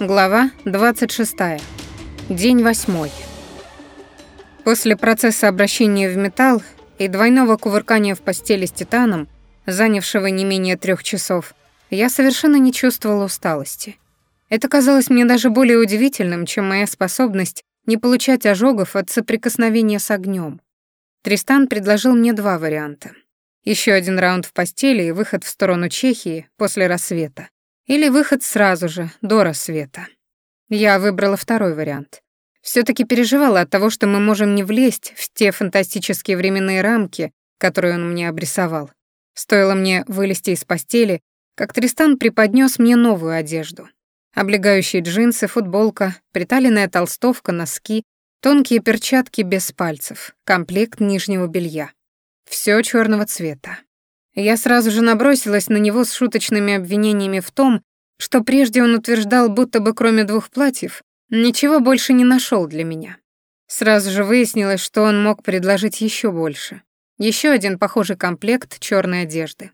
Глава 26. День восьмой. После процесса обращения в металл и двойного кувыркания в постели с титаном, занявшего не менее трех часов, я совершенно не чувствовала усталости. Это казалось мне даже более удивительным, чем моя способность не получать ожогов от соприкосновения с огнем. Тристан предложил мне два варианта. Еще один раунд в постели и выход в сторону Чехии после рассвета. Или выход сразу же, до рассвета. Я выбрала второй вариант. все таки переживала от того, что мы можем не влезть в те фантастические временные рамки, которые он мне обрисовал. Стоило мне вылезти из постели, как Тристан преподнес мне новую одежду. Облегающие джинсы, футболка, приталенная толстовка, носки, тонкие перчатки без пальцев, комплект нижнего белья. Все черного цвета. Я сразу же набросилась на него с шуточными обвинениями в том, что прежде он утверждал, будто бы кроме двух платьев, ничего больше не нашел для меня. Сразу же выяснилось, что он мог предложить еще больше. Еще один похожий комплект черной одежды.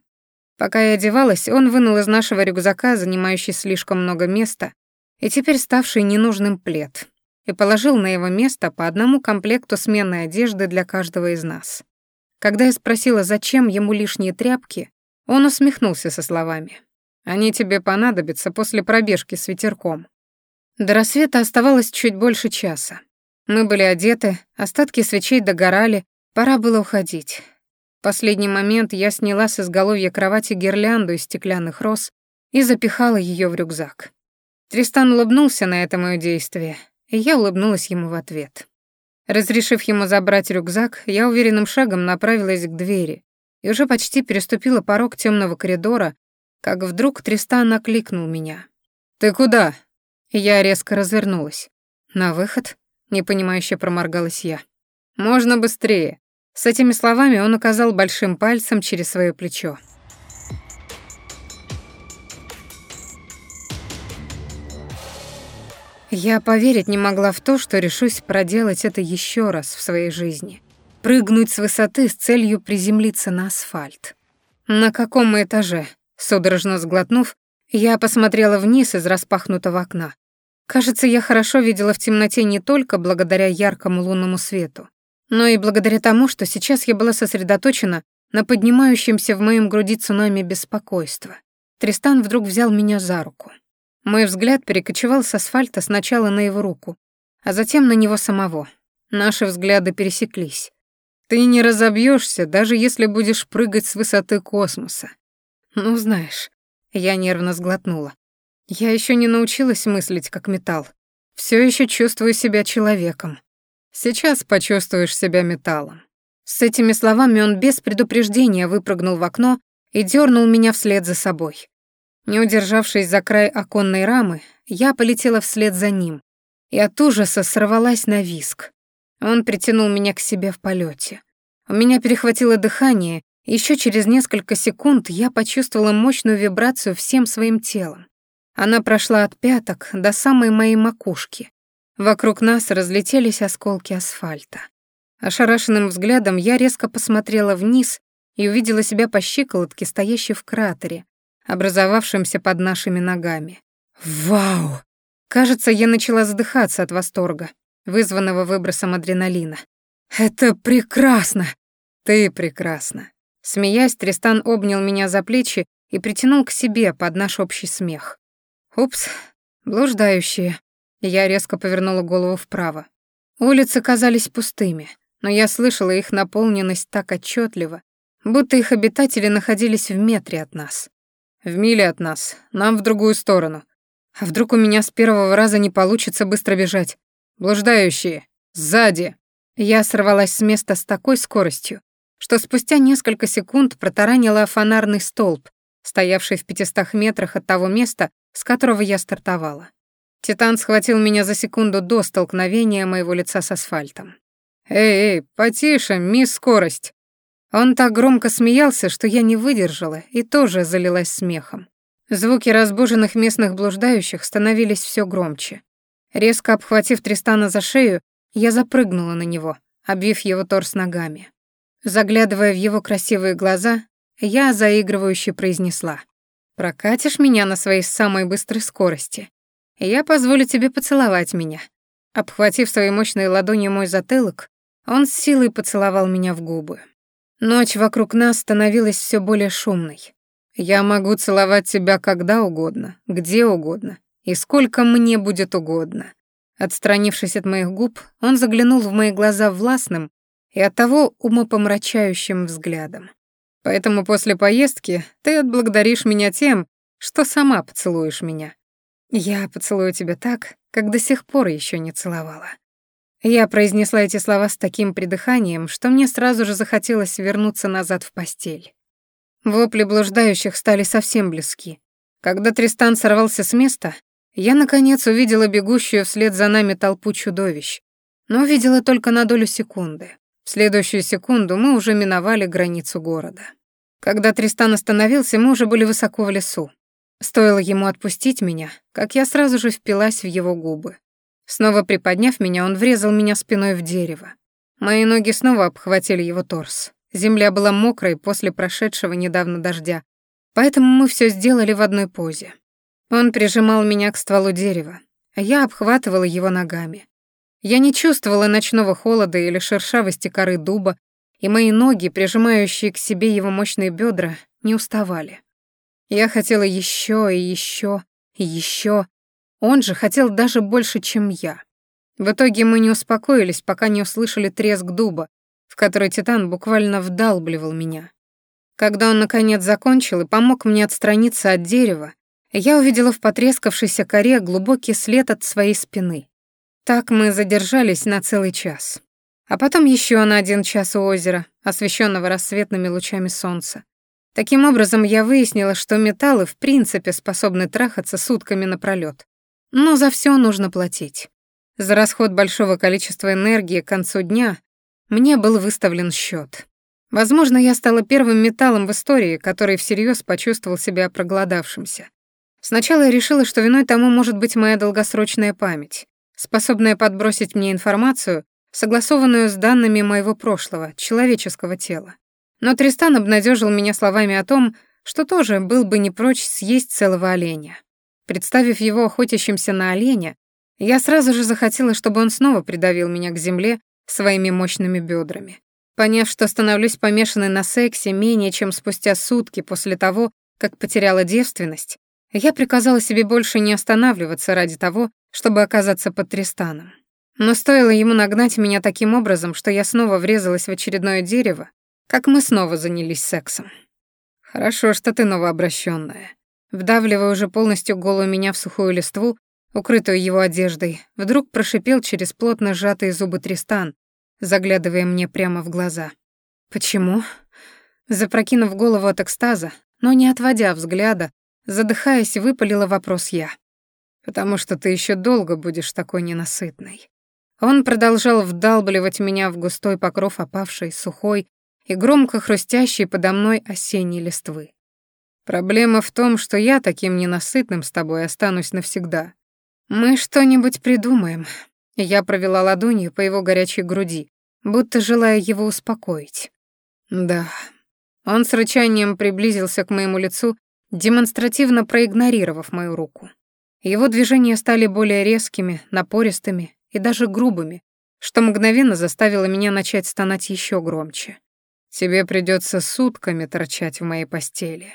Пока я одевалась, он вынул из нашего рюкзака, занимающий слишком много места, и теперь ставший ненужным плед, и положил на его место по одному комплекту сменной Когда я спросила, зачем ему лишние тряпки, он усмехнулся со словами. «Они тебе понадобятся после пробежки с ветерком». До рассвета оставалось чуть больше часа. Мы были одеты, остатки свечей догорали, пора было уходить. последний момент я сняла с изголовья кровати гирлянду из стеклянных роз и запихала ее в рюкзак. Тристан улыбнулся на это мое действие, и я улыбнулась ему в ответ. Разрешив ему забрать рюкзак, я уверенным шагом направилась к двери и уже почти переступила порог темного коридора, как вдруг Тристан накликнул меня. «Ты куда?» Я резко развернулась. «На выход?» — непонимающе проморгалась я. «Можно быстрее». С этими словами он указал большим пальцем через свое плечо. Я поверить не могла в то, что решусь проделать это еще раз в своей жизни. Прыгнуть с высоты с целью приземлиться на асфальт. На каком мы этаже? Судорожно сглотнув, я посмотрела вниз из распахнутого окна. Кажется, я хорошо видела в темноте не только благодаря яркому лунному свету, но и благодаря тому, что сейчас я была сосредоточена на поднимающемся в моем груди цунами беспокойства. Тристан вдруг взял меня за руку. Мой взгляд перекочевал с асфальта сначала на его руку, а затем на него самого. Наши взгляды пересеклись. Ты не разобьешься, даже если будешь прыгать с высоты космоса. Ну, знаешь, я нервно сглотнула. Я еще не научилась мыслить как металл. Все еще чувствую себя человеком. Сейчас почувствуешь себя металлом. С этими словами он без предупреждения выпрыгнул в окно и дернул меня вслед за собой. Не удержавшись за край оконной рамы, я полетела вслед за ним и от ужаса сорвалась на виск. Он притянул меня к себе в полете. У меня перехватило дыхание, и еще через несколько секунд я почувствовала мощную вибрацию всем своим телом. Она прошла от пяток до самой моей макушки. Вокруг нас разлетелись осколки асфальта. Ошарашенным взглядом я резко посмотрела вниз и увидела себя по щиколотке, стоящей в кратере, образовавшимся под нашими ногами. Вау! Кажется, я начала задыхаться от восторга, вызванного выбросом адреналина. «Это прекрасно!» «Ты прекрасна!» Смеясь, Тристан обнял меня за плечи и притянул к себе под наш общий смех. «Упс, блуждающие!» Я резко повернула голову вправо. Улицы казались пустыми, но я слышала их наполненность так отчетливо, будто их обитатели находились в метре от нас. В миле от нас, нам в другую сторону. А вдруг у меня с первого раза не получится быстро бежать? Блуждающие! Сзади!» Я сорвалась с места с такой скоростью, что спустя несколько секунд протаранила фонарный столб, стоявший в пятистах метрах от того места, с которого я стартовала. Титан схватил меня за секунду до столкновения моего лица с асфальтом. «Эй, Он так громко смеялся, что я не выдержала и тоже залилась смехом. Звуки разбуженных местных блуждающих становились все громче. Резко обхватив Тристана за шею, я запрыгнула на него, обвив его торс ногами. Заглядывая в его красивые глаза, я заигрывающе произнесла. «Прокатишь меня на своей самой быстрой скорости. Я позволю тебе поцеловать меня». Обхватив своей мощной ладонью мой затылок, он с силой поцеловал меня в губы. Ночь вокруг нас становилась все более шумной. Я могу целовать тебя когда угодно, где угодно и сколько мне будет угодно. Отстранившись от моих губ, он заглянул в мои глаза властным и оттого умопомрачающим взглядом. Поэтому после поездки ты отблагодаришь меня тем, что сама поцелуешь меня. Я поцелую тебя так, как до сих пор еще не целовала. Я произнесла эти слова с таким придыханием, что мне сразу же захотелось вернуться назад в постель. Вопли блуждающих стали совсем близки. Когда Тристан сорвался с места, я, наконец, увидела бегущую вслед за нами толпу чудовищ, но увидела только на долю секунды. В следующую секунду мы уже миновали границу города. Когда Тристан остановился, мы уже были высоко в лесу. Стоило ему отпустить меня, как я сразу же впилась в его губы снова приподняв меня, он врезал меня спиной в дерево. Мои ноги снова обхватили его торс. Земля была мокрой после прошедшего недавно дождя, поэтому мы все сделали в одной позе. Он прижимал меня к стволу дерева, а я обхватывала его ногами. Я не чувствовала ночного холода или шершавости коры дуба, и мои ноги, прижимающие к себе его мощные бедра, не уставали. Я хотела еще и еще и еще, Он же хотел даже больше, чем я. В итоге мы не успокоились, пока не услышали треск дуба, в который Титан буквально вдалбливал меня. Когда он, наконец, закончил и помог мне отстраниться от дерева, я увидела в потрескавшейся коре глубокий след от своей спины. Так мы задержались на целый час. А потом еще на один час у озера, освещенного рассветными лучами солнца. Таким образом, я выяснила, что металлы в принципе способны трахаться сутками напролёт. Но за все нужно платить. За расход большого количества энергии к концу дня мне был выставлен счет. Возможно, я стала первым металлом в истории, который всерьез почувствовал себя проголодавшимся. Сначала я решила, что виной тому может быть моя долгосрочная память, способная подбросить мне информацию, согласованную с данными моего прошлого, человеческого тела. Но Тристан обнадежил меня словами о том, что тоже был бы не прочь съесть целого оленя. Представив его охотящимся на оленя, я сразу же захотела, чтобы он снова придавил меня к земле своими мощными бедрами. Поняв, что становлюсь помешанной на сексе менее чем спустя сутки после того, как потеряла девственность, я приказала себе больше не останавливаться ради того, чтобы оказаться под Тристаном. Но стоило ему нагнать меня таким образом, что я снова врезалась в очередное дерево, как мы снова занялись сексом. «Хорошо, что ты новообращенная, Вдавливая уже полностью голую меня в сухую листву, укрытую его одеждой, вдруг прошипел через плотно сжатые зубы Тристан, заглядывая мне прямо в глаза. «Почему?» Запрокинув голову от экстаза, но не отводя взгляда, задыхаясь, выпалила вопрос я. «Потому что ты еще долго будешь такой ненасытной». Он продолжал вдалбливать меня в густой покров опавшей, сухой, и громко хрустящей подо мной осенней листвы. Проблема в том, что я таким ненасытным с тобой останусь навсегда. Мы что-нибудь придумаем. Я провела ладонью по его горячей груди, будто желая его успокоить. Да. Он с рычанием приблизился к моему лицу, демонстративно проигнорировав мою руку. Его движения стали более резкими, напористыми и даже грубыми, что мгновенно заставило меня начать стонать еще громче. «Тебе придется сутками торчать в моей постели».